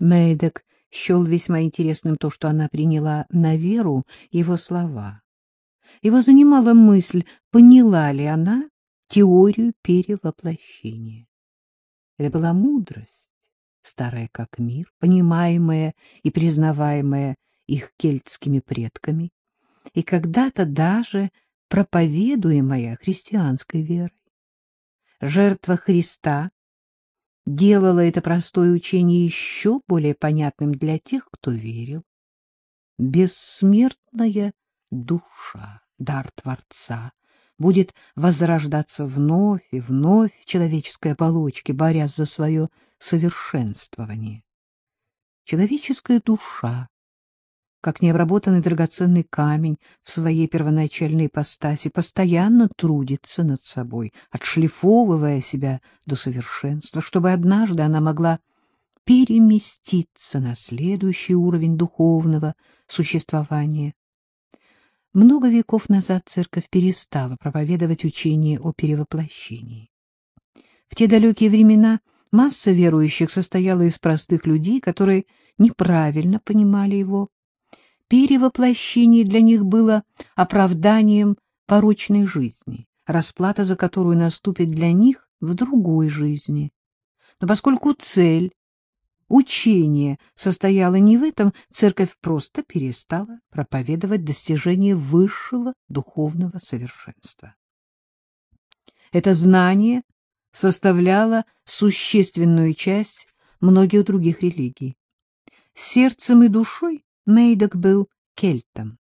Мэйдок счел весьма интересным то, что она приняла на веру его слова. Его занимала мысль, поняла ли она теорию перевоплощения. Это была мудрость, старая как мир, понимаемая и признаваемая их кельтскими предками, и когда-то даже проповедуемая христианской верой. Жертва Христа делала это простое учение еще более понятным для тех, кто верил. Бессмертная душа, дар Творца, будет возрождаться вновь и вновь в человеческой оболочке, борясь за свое совершенствование. Человеческая душа как необработанный драгоценный камень в своей первоначальной ипостаси, постоянно трудится над собой, отшлифовывая себя до совершенства, чтобы однажды она могла переместиться на следующий уровень духовного существования. Много веков назад церковь перестала проповедовать учение о перевоплощении. В те далекие времена масса верующих состояла из простых людей, которые неправильно понимали его перевоплощение для них было оправданием порочной жизни, расплата за которую наступит для них в другой жизни. Но поскольку цель учения состояла не в этом, церковь просто перестала проповедовать достижение высшего духовного совершенства. Это знание составляло существенную часть многих других религий. Сердцем и душой Мейдок был кельтом.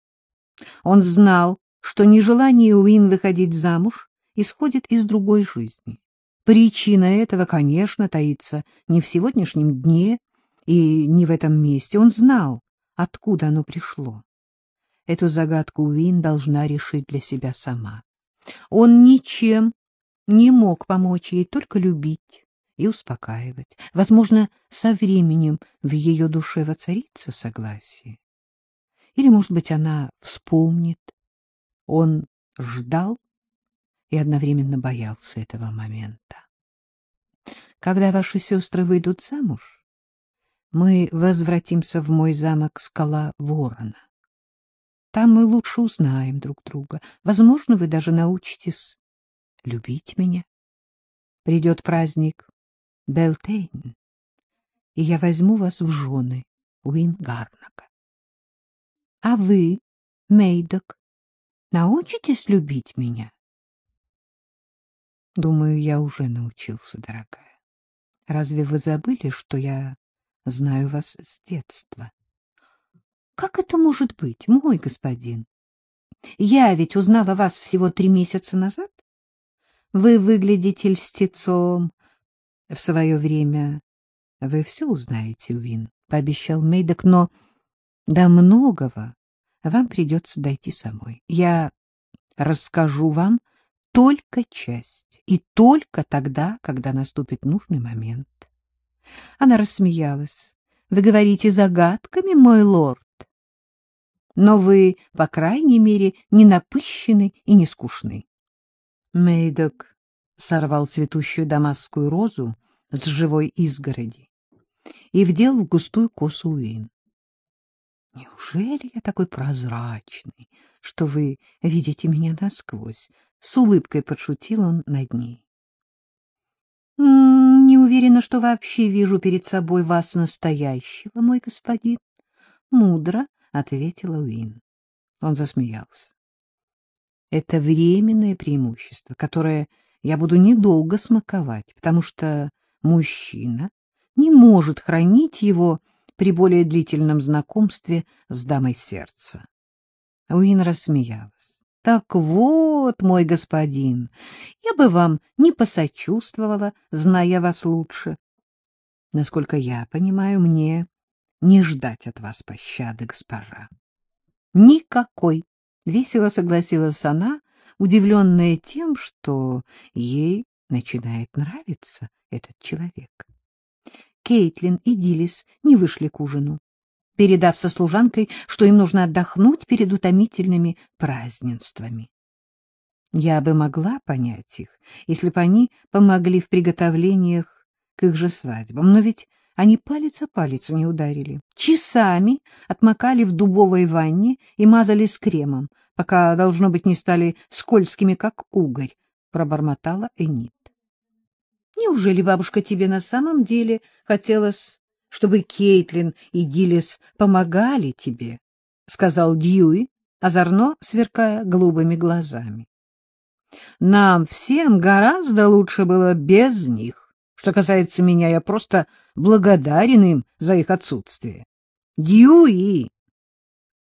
Он знал, что нежелание Уин выходить замуж исходит из другой жизни. Причина этого, конечно, таится не в сегодняшнем дне и не в этом месте. Он знал, откуда оно пришло. Эту загадку Уин должна решить для себя сама. Он ничем не мог помочь ей, только любить и успокаивать. Возможно, со временем в ее душе воцарится согласие. Или, может быть, она вспомнит. Он ждал и одновременно боялся этого момента. Когда ваши сестры выйдут замуж, мы возвратимся в мой замок Скала Ворона. Там мы лучше узнаем друг друга. Возможно, вы даже научитесь любить меня. Придет праздник Белтейн, и я возьму вас в жены у Ингарнака. А вы, Мейдок, научитесь любить меня? Думаю, я уже научился, дорогая. Разве вы забыли, что я знаю вас с детства? Как это может быть, мой господин? Я ведь узнала вас всего три месяца назад. Вы выглядите льстецом, в свое время вы все узнаете, Уин, — пообещал Мейдок, — но до многого вам придется дойти самой. Я расскажу вам только часть, и только тогда, когда наступит нужный момент. Она рассмеялась. — Вы говорите загадками, мой лорд? Но вы, по крайней мере, не напыщены и не скучны. Мейдок сорвал цветущую дамасскую розу с живой изгороди и вдел в густую косу Уин. Неужели я такой прозрачный, что вы видите меня насквозь? С улыбкой подшутил он над ней. «М-м, не уверена, что вообще вижу перед собой вас настоящего, мой господин. Мудро, ответила Уин. Он засмеялся. Это временное преимущество, которое я буду недолго смаковать, потому что мужчина не может хранить его при более длительном знакомстве с дамой сердца. Уин рассмеялась. — Так вот, мой господин, я бы вам не посочувствовала, зная вас лучше. Насколько я понимаю, мне не ждать от вас пощады, госпожа. — Никакой, — весело согласилась она, удивленная тем, что ей начинает нравиться этот человек. Кейтлин и Дилис не вышли к ужину, передав со служанкой, что им нужно отдохнуть перед утомительными празднествами. Я бы могла понять их, если бы они помогли в приготовлениях к их же свадьбам, но ведь Они палец о палец не ударили. Часами отмокали в дубовой ванне и мазали с кремом, пока, должно быть, не стали скользкими, как угорь, — пробормотала Энит. — Неужели, бабушка, тебе на самом деле хотелось, чтобы Кейтлин и Гиллис помогали тебе? — сказал Дьюи, озорно сверкая голубыми глазами. — Нам всем гораздо лучше было без них. Что касается меня, я просто благодарен им за их отсутствие. Дьюи!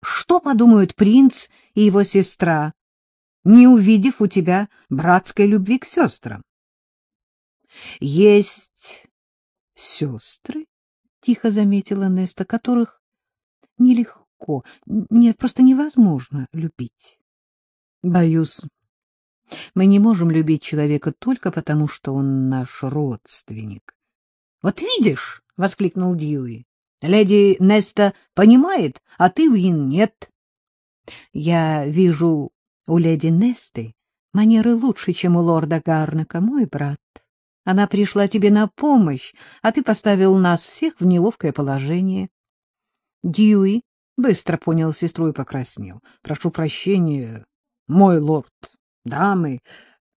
Что подумают принц и его сестра, не увидев у тебя братской любви к сестрам? Есть сестры, — тихо заметила Неста, — которых нелегко, нет, просто невозможно любить. Боюсь, мы не можем любить человека только потому, что он наш родственник. — Вот видишь, — воскликнул Дьюи, — леди Неста понимает, а ты, Уин, нет. — Я вижу у леди Несты манеры лучше, чем у лорда Гарнака, мой брат. Она пришла тебе на помощь, а ты поставил нас всех в неловкое положение. Дьюи быстро понял сестру и покраснел. — Прошу прощения, мой лорд, дамы.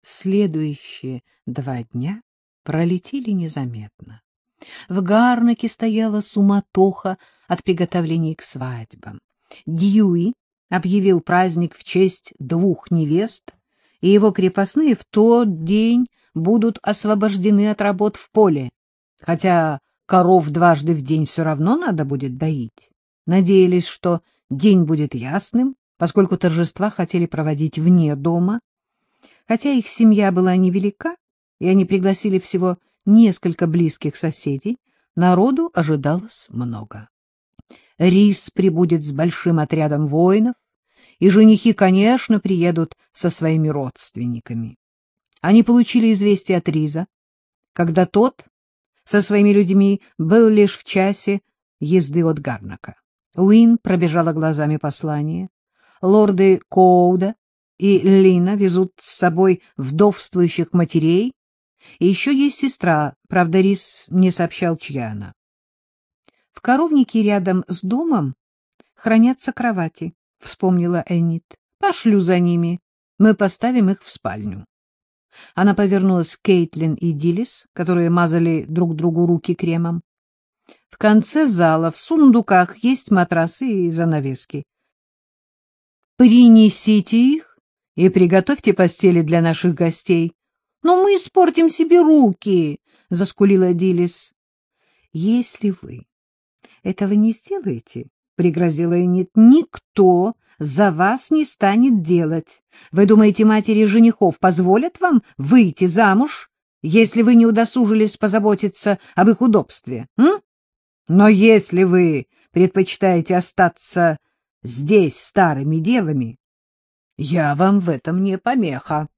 Следующие два дня пролетели незаметно. В Гарнаке стояла суматоха от приготовлений к свадьбам. Дьюи объявил праздник в честь двух невест, и его крепостные в тот день будут освобождены от работ в поле, хотя коров дважды в день все равно надо будет доить. Надеялись, что день будет ясным, поскольку торжества хотели проводить вне дома, Хотя их семья была невелика, и они пригласили всего несколько близких соседей, народу ожидалось много. Рис прибудет с большим отрядом воинов, и женихи, конечно, приедут со своими родственниками. Они получили известие от Риза, когда тот со своими людьми был лишь в часе езды от Гарнака. Уин пробежала глазами послание. Лорды Коуда и Лина везут с собой вдовствующих матерей, и еще есть сестра, правда, Рис не сообщал, чья она. В коровнике рядом с домом хранятся кровати, — вспомнила Эннит. Пошлю за ними, мы поставим их в спальню. Она повернулась к Кейтлин и Дилис, которые мазали друг другу руки кремом. В конце зала в сундуках есть матрасы и занавески. Принесите их и приготовьте постели для наших гостей. — Но мы испортим себе руки, — заскулила Дилис. — Если вы этого не сделаете, — пригрозила Энит, — никто за вас не станет делать. Вы думаете, матери женихов позволят вам выйти замуж, если вы не удосужились позаботиться об их удобстве? М? Но если вы предпочитаете остаться здесь старыми девами, я вам в этом не помеха.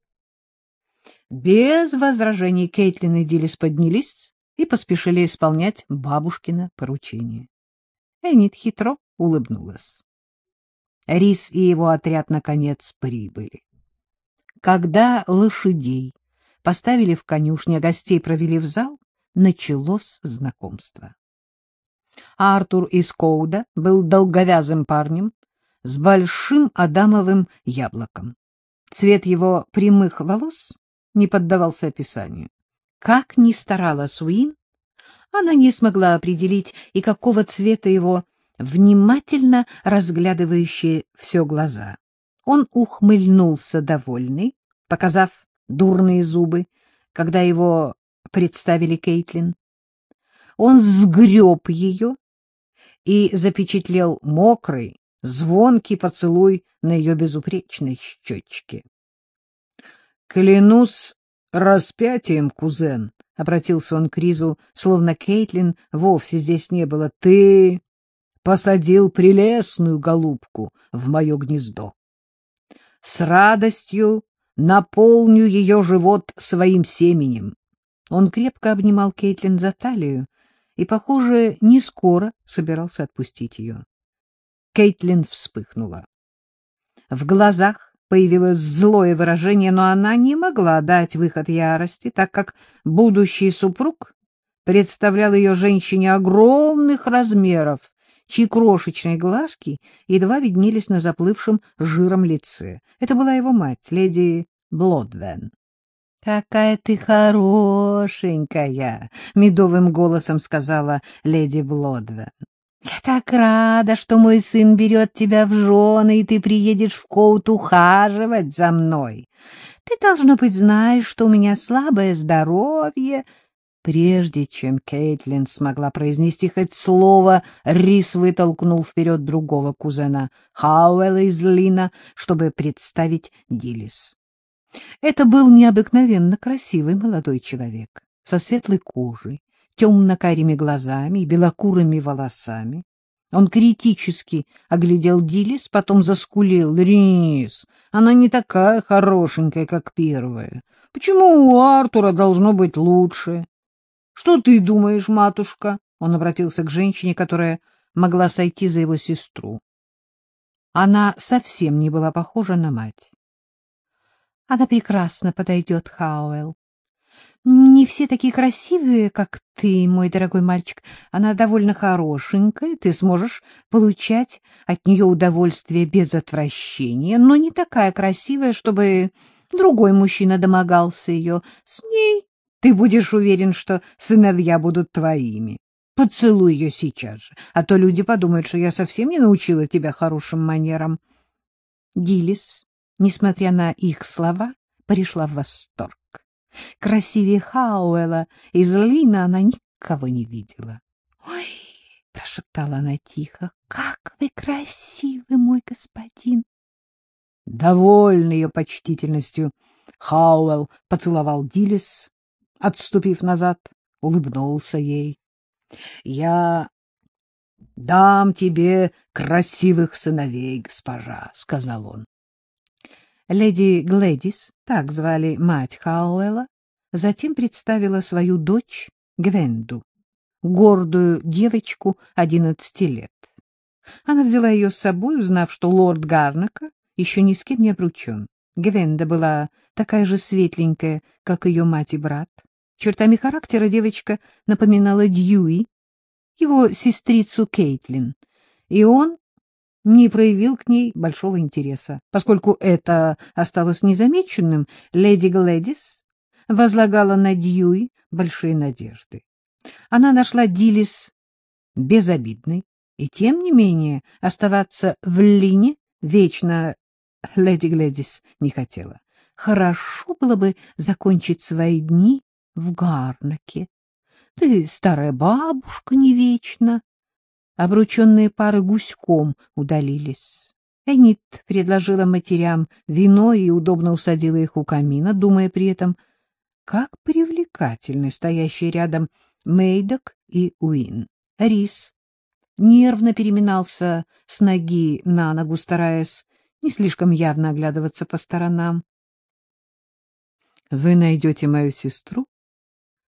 Без возражений Кейтлин и Дилис поднялись и поспешили исполнять бабушкино поручение. Энит хитро улыбнулась. Рис и его отряд, наконец, прибыли. Когда лошадей поставили в конюшне, а гостей провели в зал, началось знакомство. Артур из Коуда был долговязым парнем с большим адамовым яблоком. Цвет его прямых волос не поддавался описанию. Как ни старалась Уин, она не смогла определить и какого цвета его внимательно разглядывающие все глаза. Он ухмыльнулся довольный, показав дурные зубы, когда его представили Кейтлин. Он сгреб ее и запечатлел мокрый, звонкий поцелуй на ее безупречной щечке. — Клянусь распятием, кузен, — обратился он к Ризу, словно Кейтлин вовсе здесь не было, — ты посадил прелестную голубку в мое гнездо. С радостью наполню ее живот своим семенем. Он крепко обнимал Кейтлин за талию и, похоже, не скоро собирался отпустить ее. Кейтлин вспыхнула. В глазах появилось злое выражение, но она не могла дать выход ярости, так как будущий супруг представлял ее женщине огромных размеров, чьи крошечные глазки едва виднелись на заплывшем жиром лице. Это была его мать, леди Блодвен. — Какая ты хорошенькая! — медовым голосом сказала леди Блодвен. — Я так рада, что мой сын берет тебя в жены, и ты приедешь в Коут ухаживать за мной. Ты, должно быть, знаешь, что у меня слабое здоровье. Прежде чем Кейтлин смогла произнести хоть слово, Рис вытолкнул вперед другого кузена, Хауэлла из Лина, чтобы представить Дилис. Это был необыкновенно красивый молодой человек, со светлой кожей, темно-карими глазами и белокурыми волосами. Он критически оглядел Дилис, потом заскулил. — Рис, она не такая хорошенькая, как первая. Почему у Артура должно быть лучше? — Что ты думаешь, матушка? Он обратился к женщине, которая могла сойти за его сестру. Она совсем не была похожа на мать. — Она прекрасно подойдет, Хауэлл. Не все такие красивые, как ты, мой дорогой мальчик. Она довольно хорошенькая, ты сможешь получать от нее удовольствие без отвращения, но не такая красивая, чтобы другой мужчина домогался ее. С ней ты будешь уверен, что сыновья будут твоими. Поцелуй ее сейчас же, а то люди подумают, что я совсем не научила тебя хорошим манерам. Гиллис, несмотря на их слова, пришла в восторг. Красивее Хауэлла из Лина она никого не видела. — Ой, — прошептала она тихо, — как вы красивы, мой господин! Довольный ее почтительностью, Хауэлл поцеловал Дилис отступив назад, улыбнулся ей. — Я дам тебе красивых сыновей, госпожа, — сказал он. Леди Глэдис, так звали мать Хауэлла, затем представила свою дочь Гвенду, гордую девочку одиннадцати лет. Она взяла ее с собой, узнав, что лорд Гарнака еще ни с кем не обручен. Гвенда была такая же светленькая, как ее мать и брат. Чертами характера девочка напоминала Дьюи, его сестрицу Кейтлин, и он не проявил к ней большого интереса. Поскольку это осталось незамеченным, леди Глэдис возлагала на Дьюи большие надежды. Она нашла Дилис безобидной, и тем не менее оставаться в Лине вечно леди Глэдис не хотела. Хорошо было бы закончить свои дни в Гарнаке. Ты, старая бабушка, не вечно. Обрученные пары гуськом удалились. Энит предложила матерям вино и удобно усадила их у камина, думая при этом, как привлекательны стоящие рядом Мейдок и Уин. Рис нервно переминался с ноги на ногу, стараясь не слишком явно оглядываться по сторонам. — Вы найдете мою сестру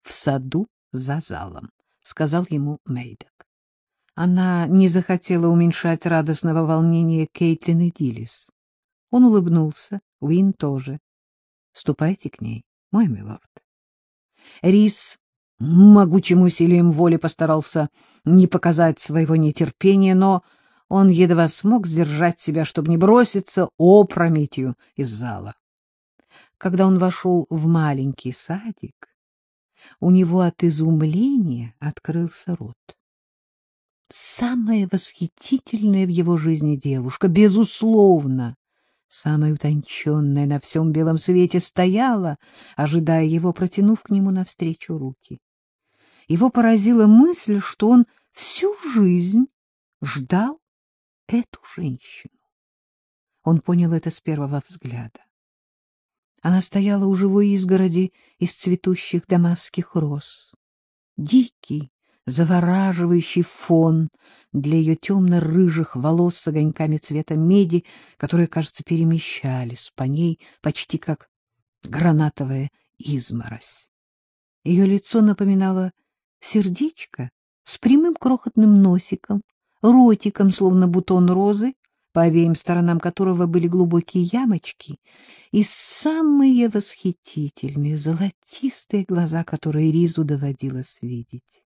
в саду за залом, — сказал ему Мейдок. Она не захотела уменьшать радостного волнения Кейтлин и Дилис. Он улыбнулся, Уин тоже. — Ступайте к ней, мой милорд. Рис могучим усилием воли постарался не показать своего нетерпения, но он едва смог сдержать себя, чтобы не броситься опрометью из зала. Когда он вошел в маленький садик, у него от изумления открылся рот. Самая восхитительная в его жизни девушка, безусловно, самая утонченная на всем белом свете, стояла, ожидая его, протянув к нему навстречу руки. Его поразила мысль, что он всю жизнь ждал эту женщину. Он понял это с первого взгляда. Она стояла у живой изгороди из цветущих дамасских роз. Дикий, завораживающий фон для ее темно-рыжих волос с огоньками цвета меди, которые, кажется, перемещались по ней почти как гранатовая изморозь. Ее лицо напоминало сердечко с прямым крохотным носиком, ротиком, словно бутон розы, по обеим сторонам которого были глубокие ямочки и самые восхитительные золотистые глаза, которые Ризу доводилось видеть.